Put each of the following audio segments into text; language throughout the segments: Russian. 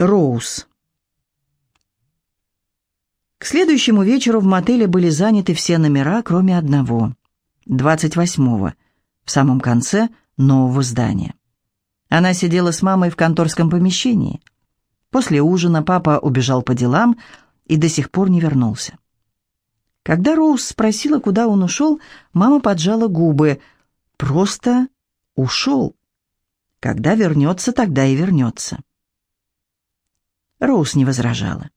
Роуз. К следующему вечеру в мотеле были заняты все номера, кроме одного, 28-го, в самом конце нового здания. Она сидела с мамой в конторском помещении. После ужина папа убежал по делам и до сих пор не вернулся. Когда Роуз спросила, куда он ушел, мама поджала губы. Просто ушел. Когда вернется, тогда и вернется. Роуз не возражала.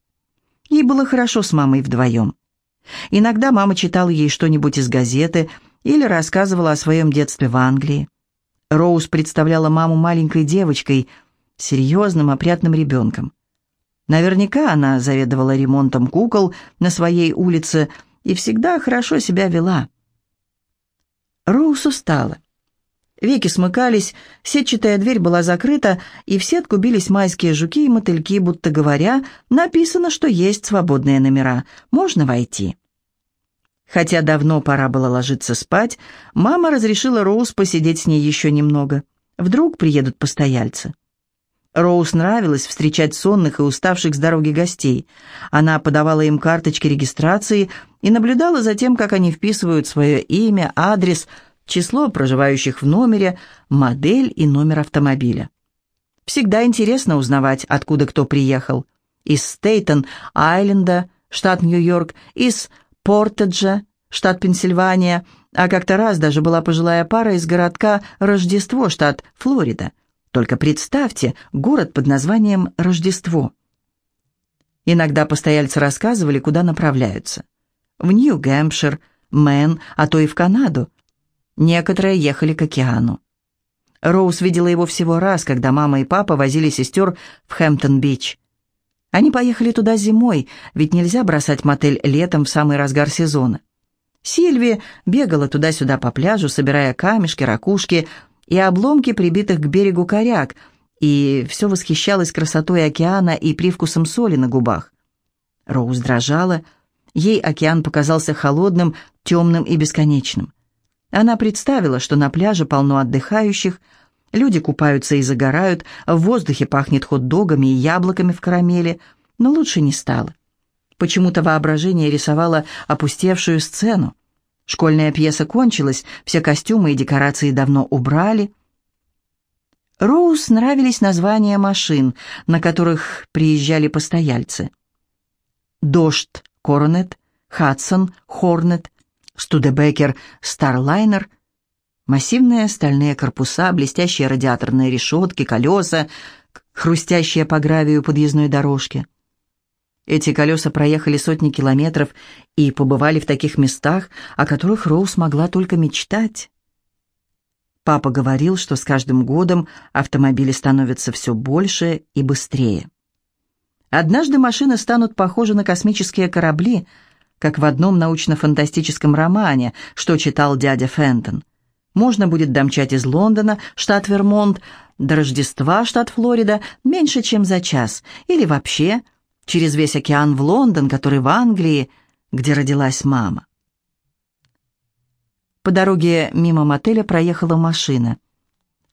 Ей было хорошо с мамой вдвоем. Иногда мама читала ей что-нибудь из газеты или рассказывала о своем детстве в Англии. Роуз представляла маму маленькой девочкой, серьезным, опрятным ребенком. Наверняка она заведовала ремонтом кукол на своей улице и всегда хорошо себя вела. Роуз устала. Веки смыкались, сетчатая дверь была закрыта, и в сетку бились майские жуки и мотыльки, будто говоря, написано, что есть свободные номера, можно войти. Хотя давно пора было ложиться спать, мама разрешила Роуз посидеть с ней еще немного. Вдруг приедут постояльцы. Роуз нравилось встречать сонных и уставших с дороги гостей. Она подавала им карточки регистрации и наблюдала за тем, как они вписывают свое имя, адрес, число проживающих в номере, модель и номер автомобиля. Всегда интересно узнавать, откуда кто приехал. Из Стейтон-Айленда, штат Нью-Йорк, из Портеджа, штат Пенсильвания, а как-то раз даже была пожилая пара из городка Рождество, штат Флорида. Только представьте, город под названием Рождество. Иногда постояльцы рассказывали, куда направляются. В Нью-Гэмпшир, Мэн, а то и в Канаду. Некоторые ехали к океану. Роуз видела его всего раз, когда мама и папа возили сестер в Хэмптон-Бич. Они поехали туда зимой, ведь нельзя бросать мотель летом в самый разгар сезона. Сильви бегала туда-сюда по пляжу, собирая камешки, ракушки и обломки прибитых к берегу коряг, и все восхищалась красотой океана и привкусом соли на губах. Роуз дрожала, ей океан показался холодным, темным и бесконечным. Она представила, что на пляже полно отдыхающих, люди купаются и загорают, в воздухе пахнет хот-догами и яблоками в карамели, но лучше не стало. Почему-то воображение рисовало опустевшую сцену. Школьная пьеса кончилась, все костюмы и декорации давно убрали. Роуз нравились названия машин, на которых приезжали постояльцы. «Дождь», «Коронет», «Хадсон», «Хорнет», Студебекер Старлайнер, массивные стальные корпуса, блестящие радиаторные решетки, колеса, хрустящие по гравию подъездной дорожки. Эти колеса проехали сотни километров и побывали в таких местах, о которых Роуз могла только мечтать. Папа говорил, что с каждым годом автомобили становятся все больше и быстрее. Однажды машины станут похожи на космические корабли – как в одном научно-фантастическом романе, что читал дядя Фентон. Можно будет домчать из Лондона, штат Вермонт, до Рождества, штат Флорида, меньше, чем за час, или вообще через весь океан в Лондон, который в Англии, где родилась мама. По дороге мимо мотеля проехала машина.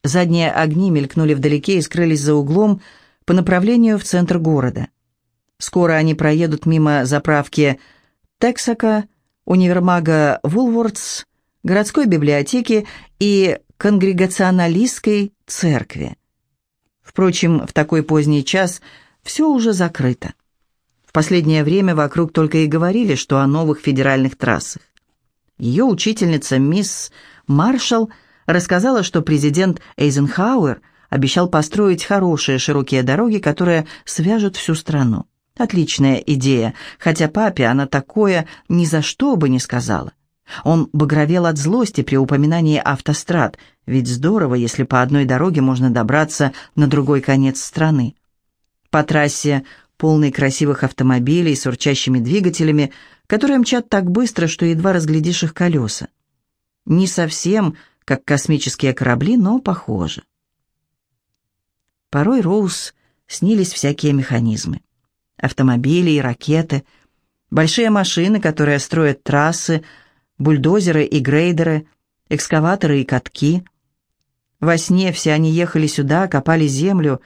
Задние огни мелькнули вдалеке и скрылись за углом по направлению в центр города. Скоро они проедут мимо заправки Тексака, универмага Вулвордс, городской библиотеки и конгрегационалистской церкви. Впрочем, в такой поздний час все уже закрыто. В последнее время вокруг только и говорили, что о новых федеральных трассах. Ее учительница мисс Маршалл рассказала, что президент Эйзенхауэр обещал построить хорошие широкие дороги, которые свяжут всю страну. Отличная идея, хотя папе она такое ни за что бы не сказала. Он багровел от злости при упоминании автострад, ведь здорово, если по одной дороге можно добраться на другой конец страны. По трассе, полной красивых автомобилей с урчащими двигателями, которые мчат так быстро, что едва разглядишь их колеса. Не совсем как космические корабли, но похоже. Порой Роуз снились всякие механизмы автомобили и ракеты, большие машины, которые строят трассы, бульдозеры и грейдеры, экскаваторы и катки. Во сне все они ехали сюда, копали землю,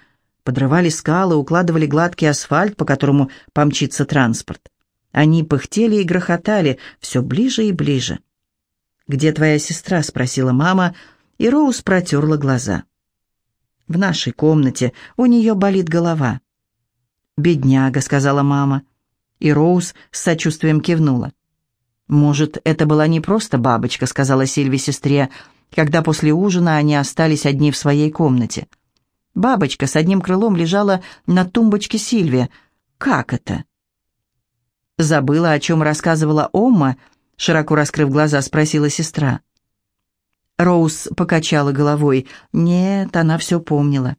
подрывали скалы, укладывали гладкий асфальт, по которому помчится транспорт. Они пыхтели и грохотали все ближе и ближе. «Где твоя сестра?» — спросила мама, и Роуз протерла глаза. «В нашей комнате. У нее болит голова». «Бедняга», — сказала мама. И Роуз с сочувствием кивнула. «Может, это была не просто бабочка», — сказала Сильви сестре, когда после ужина они остались одни в своей комнате. Бабочка с одним крылом лежала на тумбочке Сильви. «Как это?» «Забыла, о чем рассказывала Омма?» — широко раскрыв глаза, спросила сестра. Роуз покачала головой. Нет, она все помнила.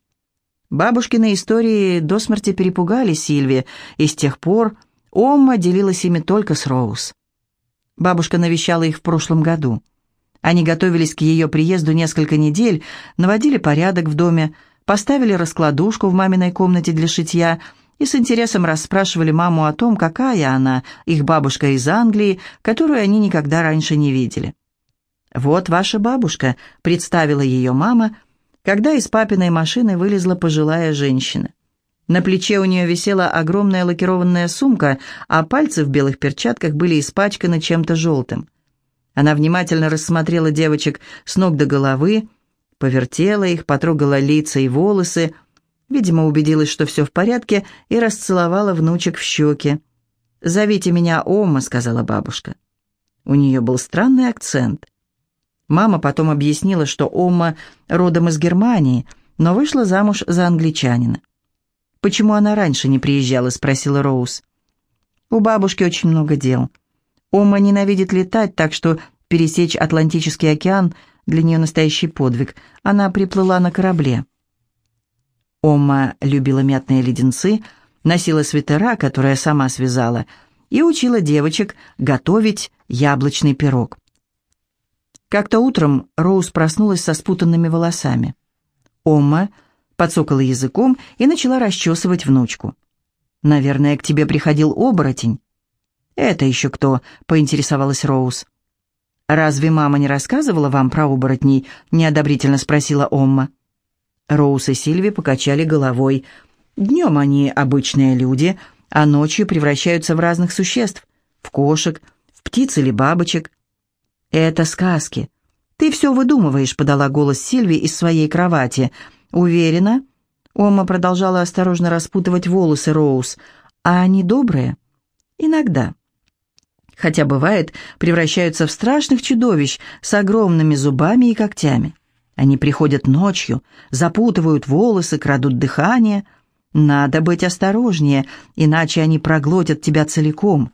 Бабушкины истории до смерти перепугали Сильви, и с тех пор Омма делилась ими только с Роуз. Бабушка навещала их в прошлом году. Они готовились к ее приезду несколько недель, наводили порядок в доме, поставили раскладушку в маминой комнате для шитья и с интересом расспрашивали маму о том, какая она, их бабушка из Англии, которую они никогда раньше не видели. «Вот ваша бабушка», — представила ее мама, когда из папиной машины вылезла пожилая женщина. На плече у нее висела огромная лакированная сумка, а пальцы в белых перчатках были испачканы чем-то желтым. Она внимательно рассмотрела девочек с ног до головы, повертела их, потрогала лица и волосы, видимо, убедилась, что все в порядке, и расцеловала внучек в щеки. «Зовите меня Ома», — сказала бабушка. У нее был странный акцент. Мама потом объяснила, что Ома родом из Германии, но вышла замуж за англичанина. «Почему она раньше не приезжала?» — спросила Роуз. «У бабушки очень много дел. Ома ненавидит летать, так что пересечь Атлантический океан для нее настоящий подвиг. Она приплыла на корабле». Ома любила мятные леденцы, носила свитера, которые сама связала, и учила девочек готовить яблочный пирог. Как-то утром Роуз проснулась со спутанными волосами. Омма подсокала языком и начала расчесывать внучку. «Наверное, к тебе приходил оборотень». «Это еще кто?» — поинтересовалась Роуз. «Разве мама не рассказывала вам про оборотней?» — неодобрительно спросила Омма. Роуз и Сильви покачали головой. «Днем они обычные люди, а ночью превращаются в разных существ. В кошек, в птиц или бабочек. «Это сказки. Ты все выдумываешь», — подала голос Сильви из своей кровати. «Уверена?» Ома продолжала осторожно распутывать волосы Роуз. «А они добрые?» «Иногда». Хотя, бывает, превращаются в страшных чудовищ с огромными зубами и когтями. Они приходят ночью, запутывают волосы, крадут дыхание. Надо быть осторожнее, иначе они проглотят тебя целиком.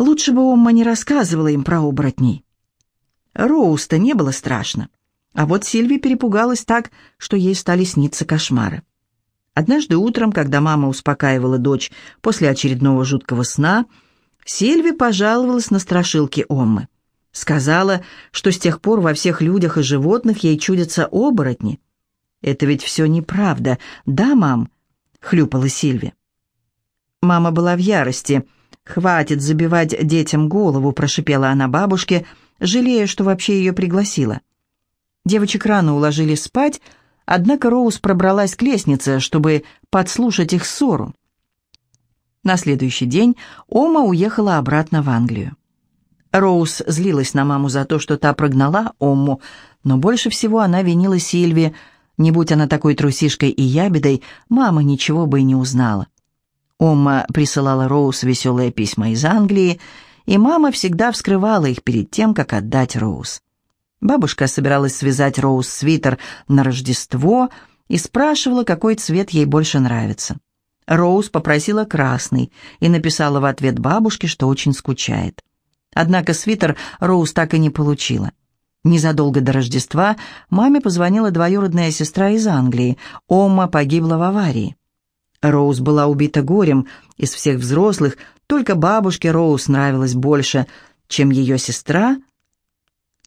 Лучше бы Омма не рассказывала им про оборотней. Роуста не было страшно. А вот Сильви перепугалась так, что ей стали сниться кошмары. Однажды утром, когда мама успокаивала дочь после очередного жуткого сна, Сильви пожаловалась на страшилки Оммы. Сказала, что с тех пор во всех людях и животных ей чудятся оборотни. «Это ведь все неправда, да, мам?» — хлюпала Сильви. Мама была в ярости — «Хватит забивать детям голову», — прошипела она бабушке, жалея, что вообще ее пригласила. Девочек рано уложили спать, однако Роуз пробралась к лестнице, чтобы подслушать их ссору. На следующий день Ома уехала обратно в Англию. Роуз злилась на маму за то, что та прогнала Омму, но больше всего она винила Сильви. Не будь она такой трусишкой и ябедой, мама ничего бы и не узнала. Омма присылала Роуз веселые письма из Англии, и мама всегда вскрывала их перед тем, как отдать Роуз. Бабушка собиралась связать Роуз свитер на Рождество и спрашивала, какой цвет ей больше нравится. Роуз попросила красный и написала в ответ бабушке, что очень скучает. Однако свитер Роуз так и не получила. Незадолго до Рождества маме позвонила двоюродная сестра из Англии. Омма погибла в аварии. Роуз была убита горем. Из всех взрослых только бабушке Роуз нравилась больше, чем ее сестра.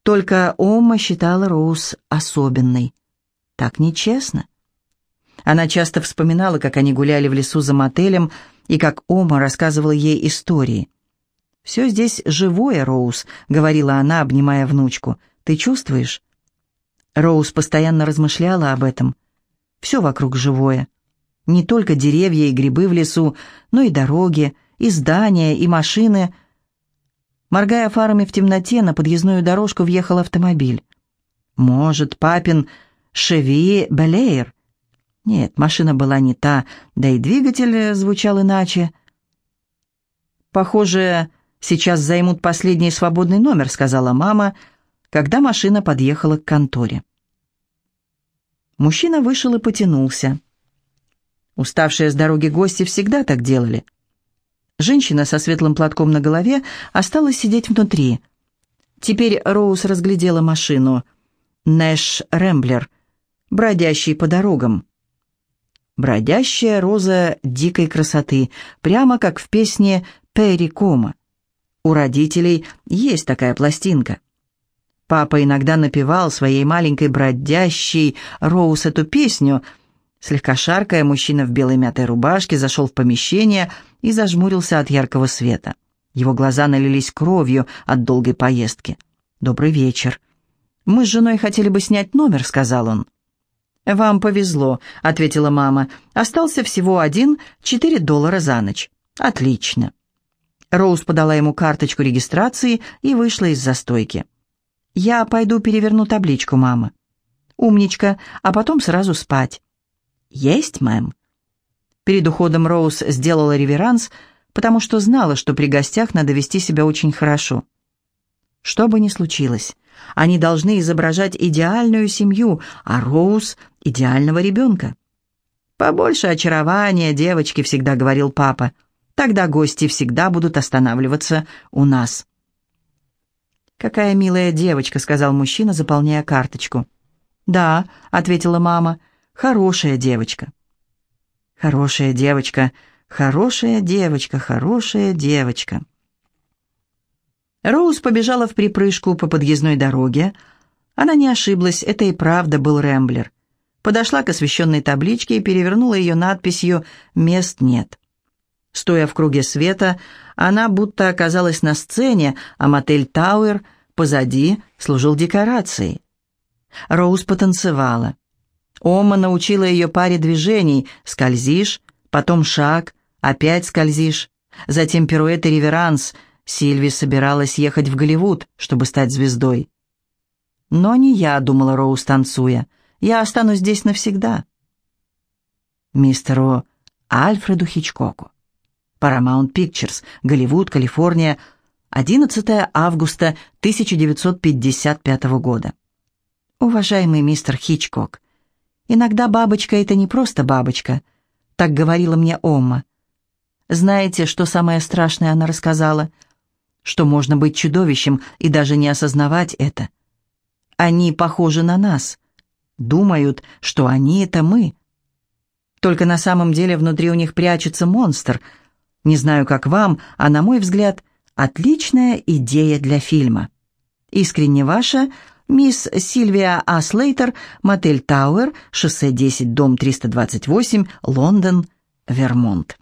Только Омма считала Роуз особенной. Так нечестно. Она часто вспоминала, как они гуляли в лесу за мотелем, и как Ома рассказывала ей истории. «Все здесь живое, Роуз», — говорила она, обнимая внучку. «Ты чувствуешь?» Роуз постоянно размышляла об этом. Все вокруг живое. Не только деревья и грибы в лесу, но и дороги, и здания, и машины. Моргая фарами в темноте, на подъездную дорожку въехал автомобиль. Может, папин «Шеви Белеер»? Нет, машина была не та, да и двигатель звучал иначе. «Похоже, сейчас займут последний свободный номер», — сказала мама, когда машина подъехала к конторе. Мужчина вышел и потянулся. Уставшие с дороги гости всегда так делали. Женщина со светлым платком на голове осталась сидеть внутри. Теперь Роуз разглядела машину. Нэш Рэмблер, бродящий по дорогам. Бродящая роза дикой красоты, прямо как в песне Перри Кома. У родителей есть такая пластинка. Папа иногда напевал своей маленькой бродящей Роуз эту песню. Слегка шаркая, мужчина в белой мятой рубашке зашел в помещение и зажмурился от яркого света. Его глаза налились кровью от долгой поездки. «Добрый вечер. Мы с женой хотели бы снять номер», — сказал он. «Вам повезло», — ответила мама. «Остался всего один, четыре доллара за ночь». «Отлично». Роуз подала ему карточку регистрации и вышла из застойки. «Я пойду переверну табличку, мама». «Умничка, а потом сразу спать». «Есть, мэм». Перед уходом Роуз сделала реверанс, потому что знала, что при гостях надо вести себя очень хорошо. Что бы ни случилось, они должны изображать идеальную семью, а Роуз — идеального ребенка. «Побольше очарования, девочки», — всегда говорил папа. «Тогда гости всегда будут останавливаться у нас». «Какая милая девочка», — сказал мужчина, заполняя карточку. «Да», — ответила мама, — «хорошая девочка». «Хорошая девочка, хорошая девочка, хорошая девочка». Роуз побежала в припрыжку по подъездной дороге. Она не ошиблась, это и правда был Рэмблер. Подошла к освещенной табличке и перевернула ее надписью «Мест нет». Стоя в круге света, она будто оказалась на сцене, а мотель Тауэр позади служил декорацией. Роуз потанцевала. Ома научила ее паре движений. Скользишь, потом шаг, опять скользишь, затем пируэт и реверанс. Сильви собиралась ехать в Голливуд, чтобы стать звездой. «Но не я», — думала Роуз, танцуя. «Я останусь здесь навсегда». Мистеру Альфреду Хичкоку. Paramount Pictures, Голливуд, Калифорния, 11 августа 1955 года. Уважаемый мистер Хичкок, иногда бабочка — это не просто бабочка, так говорила мне Омма. Знаете, что самое страшное она рассказала? Что можно быть чудовищем и даже не осознавать это. Они похожи на нас, думают, что они — это мы. Только на самом деле внутри у них прячется монстр. Не знаю, как вам, а на мой взгляд — Отличная идея для фильма. Искренне ваша, мисс Сильвия А. Слейтер, мотель Тауэр, шоссе 10, дом 328, Лондон, Вермонт.